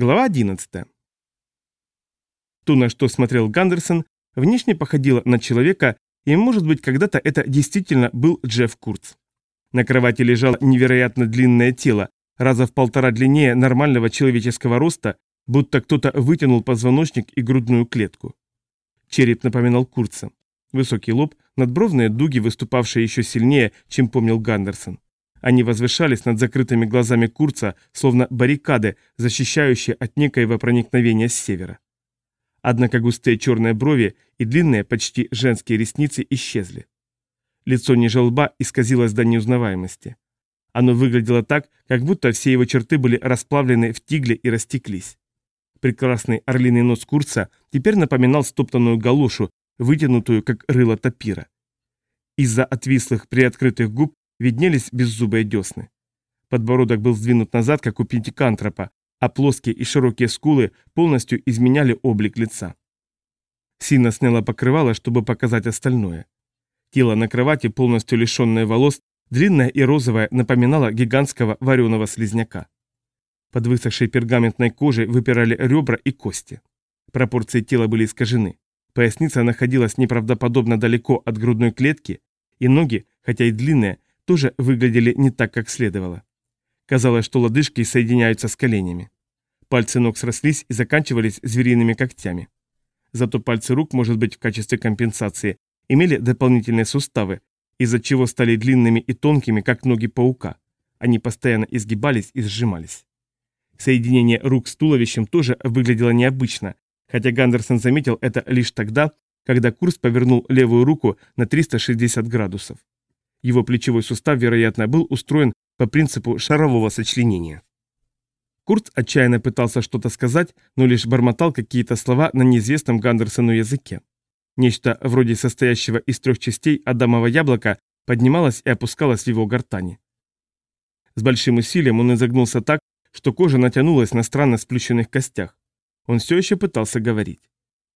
Глава 11. То, на что смотрел Гандерсон, внешне походило на человека, и, может быть, когда-то это действительно был Джефф Курц. На кровати лежало невероятно длинное тело, раза в полтора длиннее нормального человеческого роста, будто кто-то вытянул позвоночник и грудную клетку. Череп напоминал Курца. Высокий лоб, надбровные дуги, выступавшие еще сильнее, чем помнил Гандерсон. Они возвышались над закрытыми глазами Курца, словно баррикады, защищающие от некоего проникновения с севера. Однако густые черные брови и длинные, почти женские ресницы исчезли. Лицо ниже лба исказилось до неузнаваемости. Оно выглядело так, как будто все его черты были расплавлены в тигле и растеклись. Прекрасный орлиный нос Курца теперь напоминал стоптанную галошу, вытянутую, как рыло топира. Из-за отвислых приоткрытых губ виднелись беззубые десны. Подбородок был сдвинут назад, как у пентикантропа, а плоские и широкие скулы полностью изменяли облик лица. Сина сняла покрывало, чтобы показать остальное. Тело на кровати, полностью лишенное волос, длинное и розовое, напоминало гигантского вареного слизняка. Под высохшей пергаментной кожей выпирали ребра и кости. Пропорции тела были искажены. Поясница находилась неправдоподобно далеко от грудной клетки, и ноги, хотя и длинные, тоже выглядели не так, как следовало. Казалось, что лодыжки соединяются с коленями. Пальцы ног срослись и заканчивались звериными когтями. Зато пальцы рук, может быть, в качестве компенсации, имели дополнительные суставы, из-за чего стали длинными и тонкими, как ноги паука. Они постоянно изгибались и сжимались. Соединение рук с туловищем тоже выглядело необычно, хотя Гандерсон заметил это лишь тогда, когда Курс повернул левую руку на 360 градусов. Его плечевой сустав, вероятно, был устроен по принципу шарового сочленения. Курт отчаянно пытался что-то сказать, но лишь бормотал какие-то слова на неизвестном Гандерсону языке. Нечто вроде состоящего из трех частей Адамова яблока поднималось и опускалось в его гортани. С большим усилием он изогнулся так, что кожа натянулась на странно сплющенных костях. Он все еще пытался говорить.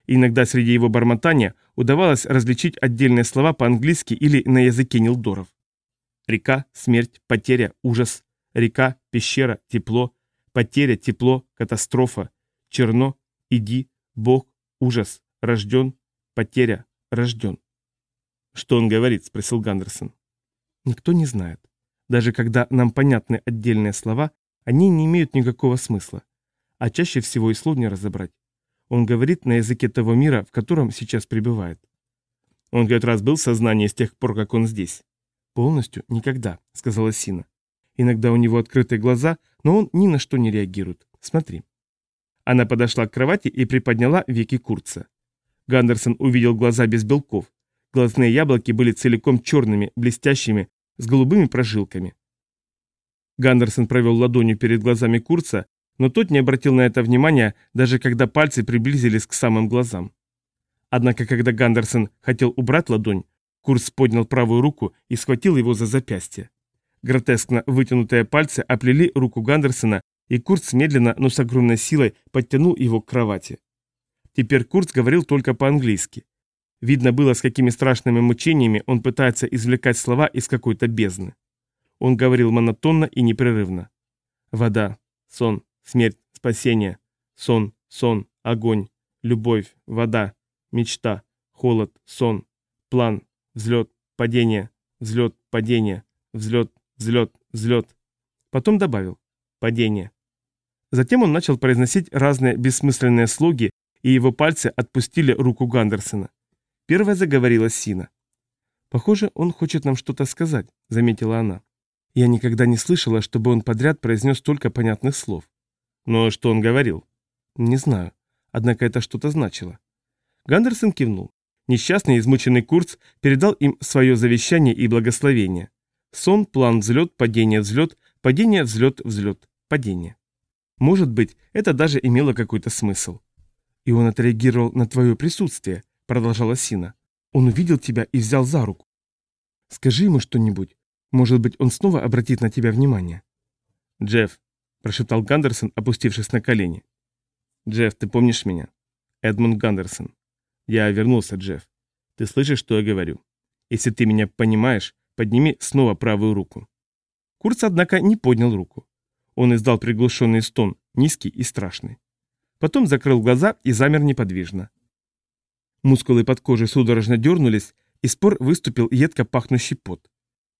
Иногда среди его бормотания удавалось различить отдельные слова по-английски или на языке Нилдоров. Река, смерть, потеря, ужас. Река, пещера, тепло. Потеря, тепло, катастрофа. Черно, иди, Бог, ужас, рожден, потеря, рожден. «Что он говорит?» – спросил Гандерсон. «Никто не знает. Даже когда нам понятны отдельные слова, они не имеют никакого смысла. А чаще всего и слов не разобрать. Он говорит на языке того мира, в котором сейчас пребывает. Он как раз был в сознании с тех пор, как он здесь. Полностью никогда, сказала Сина. Иногда у него открытые глаза, но он ни на что не реагирует. Смотри. Она подошла к кровати и приподняла веки Курца. Гандерсон увидел глаза без белков. Глазные яблоки были целиком черными, блестящими, с голубыми прожилками. Гандерсон провел ладонью перед глазами Курца, но тот не обратил на это внимания, даже когда пальцы приблизились к самым глазам. Однако, когда Гандерсон хотел убрать ладонь, Курс поднял правую руку и схватил его за запястье. Гротескно вытянутые пальцы оплели руку Гандерсона, и Курц медленно, но с огромной силой подтянул его к кровати. Теперь Курц говорил только по-английски. Видно было, с какими страшными мучениями он пытается извлекать слова из какой-то бездны. Он говорил монотонно и непрерывно. Вода, сон, Смерть, спасение, сон, сон, огонь, любовь, вода, мечта, холод, сон, план, взлет, падение, взлет, падение, взлет, взлет, взлет. Потом добавил падение. Затем он начал произносить разные бессмысленные слоги, и его пальцы отпустили руку Гандерсона. Первая заговорила Сина. «Похоже, он хочет нам что-то сказать», — заметила она. «Я никогда не слышала, чтобы он подряд произнес столько понятных слов. Но что он говорил? Не знаю. Однако это что-то значило. Гандерсон кивнул. Несчастный, измученный Курц передал им свое завещание и благословение. Сон, план, взлет, падение, взлет, падение, взлет, взлет, падение. Может быть, это даже имело какой-то смысл. И он отреагировал на твое присутствие, продолжала Сина. Он увидел тебя и взял за руку. Скажи ему что-нибудь. Может быть, он снова обратит на тебя внимание. Джефф, прошептал Гандерсон, опустившись на колени. «Джефф, ты помнишь меня?» «Эдмунд Гандерсон». «Я вернулся, Джефф. Ты слышишь, что я говорю? Если ты меня понимаешь, подними снова правую руку». Курц, однако, не поднял руку. Он издал приглушенный стон, низкий и страшный. Потом закрыл глаза и замер неподвижно. Мускулы под кожей судорожно дернулись, и спор выступил едко пахнущий пот.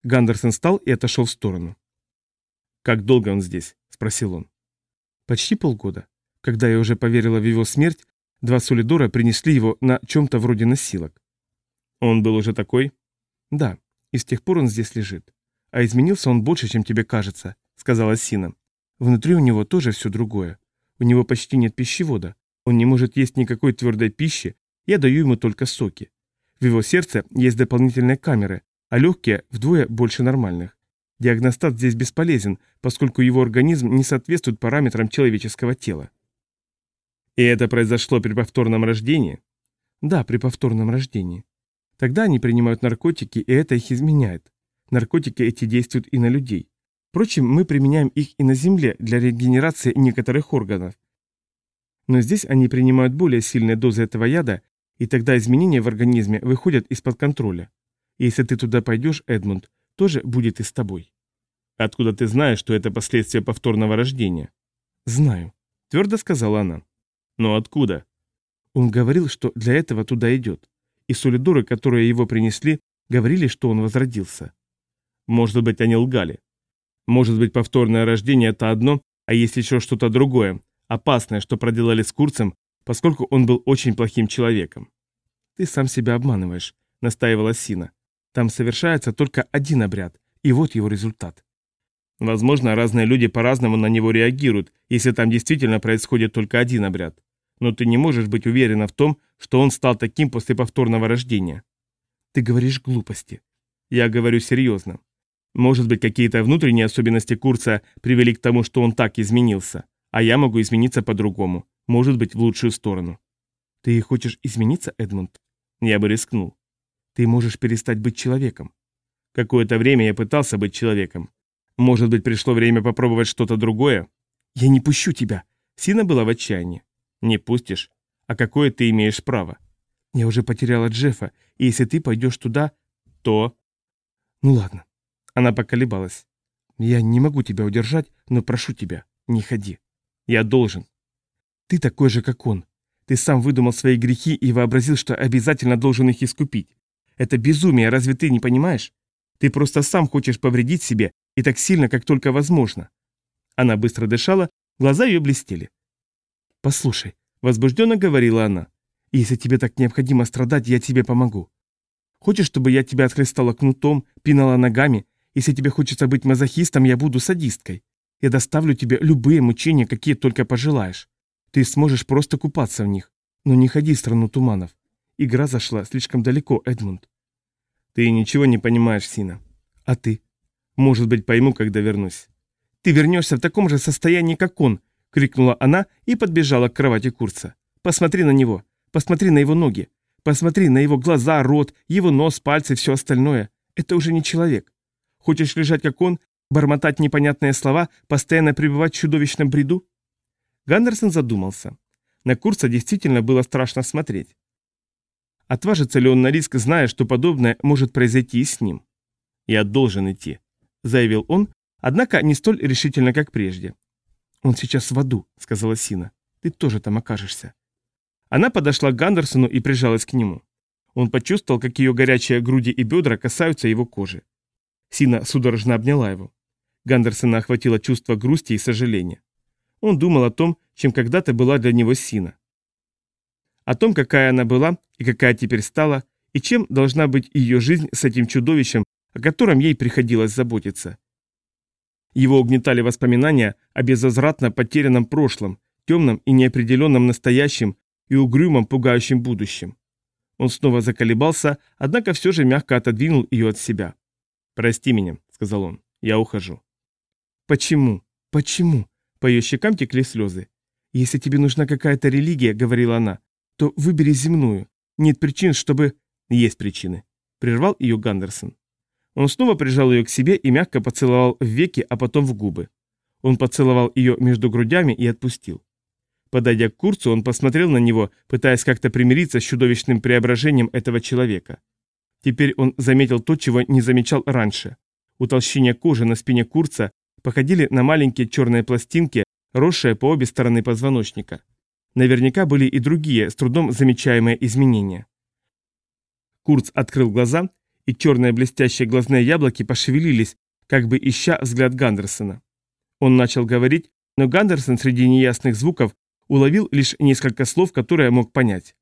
Гандерсон встал и отошел в сторону. «Как долго он здесь?» – спросил он. «Почти полгода. Когда я уже поверила в его смерть, два солидора принесли его на чем-то вроде носилок. Он был уже такой? Да, и с тех пор он здесь лежит. А изменился он больше, чем тебе кажется, сказала Сина. Внутри у него тоже все другое. У него почти нет пищевода. Он не может есть никакой твердой пищи, я даю ему только соки. В его сердце есть дополнительные камеры, а легкие вдвое больше нормальных. Диагностат здесь бесполезен, поскольку его организм не соответствует параметрам человеческого тела. И это произошло при повторном рождении? Да, при повторном рождении. Тогда они принимают наркотики, и это их изменяет. Наркотики эти действуют и на людей. Впрочем, мы применяем их и на Земле для регенерации некоторых органов. Но здесь они принимают более сильные дозы этого яда, и тогда изменения в организме выходят из-под контроля. Если ты туда пойдешь, Эдмунд, тоже будет и с тобой. Откуда ты знаешь, что это последствия повторного рождения? Знаю, твердо сказала она. Но откуда? Он говорил, что для этого туда идет. И солидоры, которые его принесли, говорили, что он возродился. Может быть, они лгали. Может быть, повторное рождение – это одно, а есть еще что-то другое, опасное, что проделали с Курцем, поскольку он был очень плохим человеком. «Ты сам себя обманываешь», – настаивала Сина. «Там совершается только один обряд, и вот его результат». Возможно, разные люди по-разному на него реагируют, если там действительно происходит только один обряд. Но ты не можешь быть уверена в том, что он стал таким после повторного рождения. Ты говоришь глупости. Я говорю серьезно. Может быть, какие-то внутренние особенности курса привели к тому, что он так изменился, а я могу измениться по-другому, может быть, в лучшую сторону. Ты хочешь измениться, Эдмунд? Я бы рискнул. Ты можешь перестать быть человеком. Какое-то время я пытался быть человеком. Может быть, пришло время попробовать что-то другое? Я не пущу тебя. Сина была в отчаянии. Не пустишь? А какое ты имеешь право? Я уже потеряла Джеффа, и если ты пойдешь туда, то... Ну ладно. Она поколебалась. Я не могу тебя удержать, но прошу тебя, не ходи. Я должен. Ты такой же, как он. Ты сам выдумал свои грехи и вообразил, что обязательно должен их искупить. Это безумие, разве ты не понимаешь? Ты просто сам хочешь повредить себе, и так сильно, как только возможно. Она быстро дышала, глаза ее блестели. «Послушай», — возбужденно говорила она, — «если тебе так необходимо страдать, я тебе помогу. Хочешь, чтобы я тебя отхлестала кнутом, пинала ногами? Если тебе хочется быть мазохистом, я буду садисткой. Я доставлю тебе любые мучения, какие только пожелаешь. Ты сможешь просто купаться в них. Но не ходи в страну туманов. Игра зашла слишком далеко, Эдмунд. Ты ничего не понимаешь, Сина. А ты? Может быть, пойму, когда вернусь. Ты вернешься в таком же состоянии, как он, крикнула она и подбежала к кровати Курца. Посмотри на него. Посмотри на его ноги. Посмотри на его глаза, рот, его нос, пальцы, все остальное. Это уже не человек. Хочешь лежать, как он, бормотать непонятные слова, постоянно пребывать в чудовищном бреду? Гандерсон задумался. На Курца действительно было страшно смотреть. Отважится ли он на риск, зная, что подобное может произойти и с ним? «Я должен идти», — заявил он, однако не столь решительно, как прежде. «Он сейчас в аду», — сказала Сина. «Ты тоже там окажешься». Она подошла к Гандерсону и прижалась к нему. Он почувствовал, как ее горячие груди и бедра касаются его кожи. Сина судорожно обняла его. Гандерсона охватило чувство грусти и сожаления. Он думал о том, чем когда-то была для него Сина. О том, какая она была и какая теперь стала, и чем должна быть ее жизнь с этим чудовищем, о котором ей приходилось заботиться. Его угнетали воспоминания о безвозвратно потерянном прошлом, темном и неопределенном настоящем, и угрюмом, пугающем будущем. Он снова заколебался, однако все же мягко отодвинул ее от себя. «Прости меня», — сказал он, — «я ухожу». «Почему? Почему?» По ее щекам текли слезы. «Если тебе нужна какая-то религия», — говорила она, — «то выбери земную. Нет причин, чтобы...» «Есть причины», — прервал ее Гандерсон. Он снова прижал ее к себе и мягко поцеловал в веки, а потом в губы. Он поцеловал ее между грудями и отпустил. Подойдя к Курцу, он посмотрел на него, пытаясь как-то примириться с чудовищным преображением этого человека. Теперь он заметил то, чего не замечал раньше. Утолщение кожи на спине Курца походили на маленькие черные пластинки, росшие по обе стороны позвоночника. Наверняка были и другие, с трудом замечаемые изменения. Курц открыл глаза, и черные блестящие глазные яблоки пошевелились, как бы ища взгляд Гандерсона. Он начал говорить, но Гандерсон среди неясных звуков уловил лишь несколько слов, которые мог понять.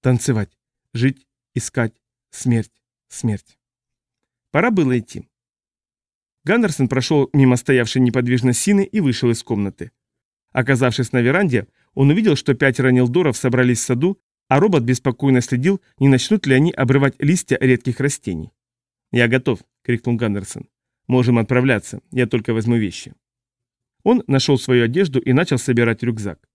Танцевать, жить, искать, смерть, смерть. Пора было идти. Гандерсон прошел мимо стоявшей неподвижно Сины и вышел из комнаты. Оказавшись на веранде, он увидел, что пятеро Нилдоров собрались в саду, а робот беспокойно следил, не начнут ли они обрывать листья редких растений. «Я готов», — крикнул Гандерсон. «Можем отправляться, я только возьму вещи». Он нашел свою одежду и начал собирать рюкзак.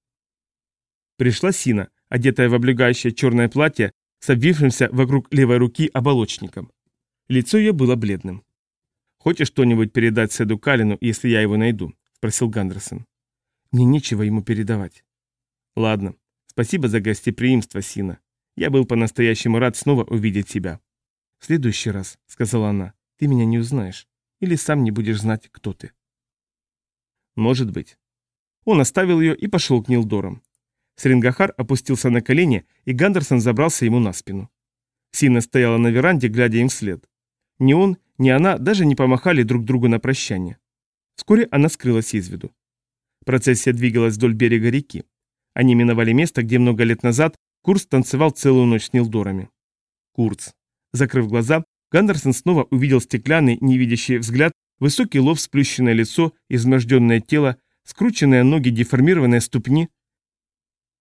Пришла Сина, одетая в облегающее черное платье с обвившимся вокруг левой руки оболочником. Лицо ее было бледным. «Хочешь что-нибудь передать Седу Калину, если я его найду?» – спросил Гандерсон. «Мне нечего ему передавать». «Ладно. Спасибо за гостеприимство, Сина. Я был по-настоящему рад снова увидеть тебя». «В следующий раз», — сказала она, — «ты меня не узнаешь. Или сам не будешь знать, кто ты». «Может быть». Он оставил ее и пошел к Нилдорам. Срингахар опустился на колени, и Гандерсон забрался ему на спину. Сина стояла на веранде, глядя им вслед. Ни он, ни она даже не помахали друг другу на прощание. Вскоре она скрылась из виду. Процессия двигалась вдоль берега реки. Они миновали место, где много лет назад Курц танцевал целую ночь с Нилдорами. Курц. Закрыв глаза, Гандерсон снова увидел стеклянный, невидящий взгляд, высокий лоб, сплющенное лицо, изможденное тело, скрученные ноги, деформированные ступни,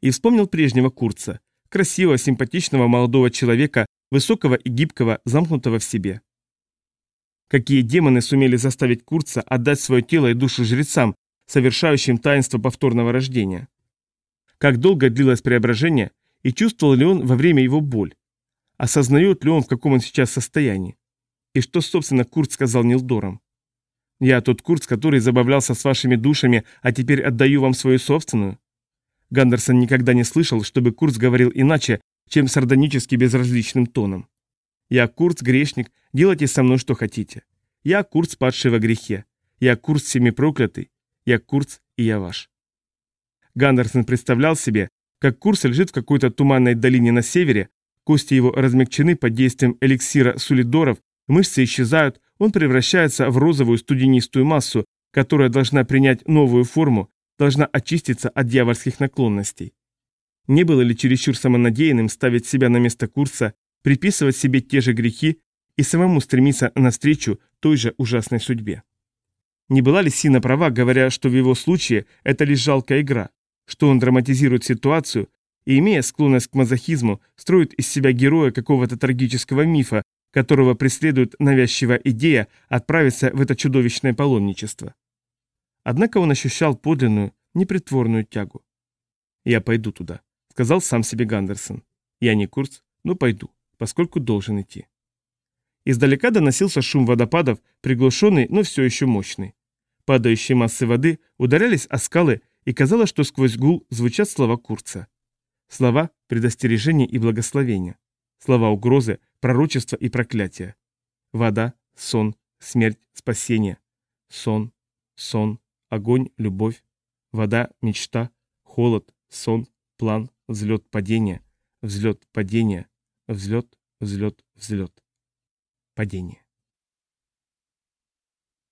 и вспомнил прежнего Курца, красивого, симпатичного молодого человека, высокого и гибкого, замкнутого в себе. Какие демоны сумели заставить Курца отдать свое тело и душу жрецам, совершающим таинство повторного рождения? Как долго длилось преображение, и чувствовал ли он во время его боль? Осознает ли он, в каком он сейчас состоянии? И что, собственно, Курт сказал Нилдорам? «Я тот Курц, который забавлялся с вашими душами, а теперь отдаю вам свою собственную?» Гандерсон никогда не слышал, чтобы Курц говорил иначе, чем сардонически безразличным тоном. «Я Курц, грешник, делайте со мной что хотите. Я Курц, падший во грехе. Я Курц, всеми проклятый. Я Курц, и я ваш». Гандерсон представлял себе, как Курц лежит в какой-то туманной долине на севере, кости его размягчены под действием эликсира сулидоров, мышцы исчезают, он превращается в розовую студенистую массу, которая должна принять новую форму, должна очиститься от дьявольских наклонностей. Не было ли чересчур самонадеянным ставить себя на место курса, приписывать себе те же грехи и самому стремиться навстречу той же ужасной судьбе? Не была ли Сина права, говоря, что в его случае это лишь жалкая игра, что он драматизирует ситуацию и, имея склонность к мазохизму, строит из себя героя какого-то трагического мифа, которого преследует навязчивая идея отправиться в это чудовищное паломничество? Однако он ощущал подлинную, непритворную тягу. «Я пойду туда», — сказал сам себе Гандерсон. «Я не Курц, но пойду, поскольку должен идти». Издалека доносился шум водопадов, приглушенный, но все еще мощный. Падающие массы воды ударялись о скалы, и казалось, что сквозь гул звучат слова Курца. Слова предостережения и благословения. Слова угрозы, пророчества и проклятия. Вода, сон, смерть, спасение. Сон, сон, огонь, любовь, вода, мечта, холод, сон, план, взлет, падение, взлет, падение, взлет, взлет, взлет, падение.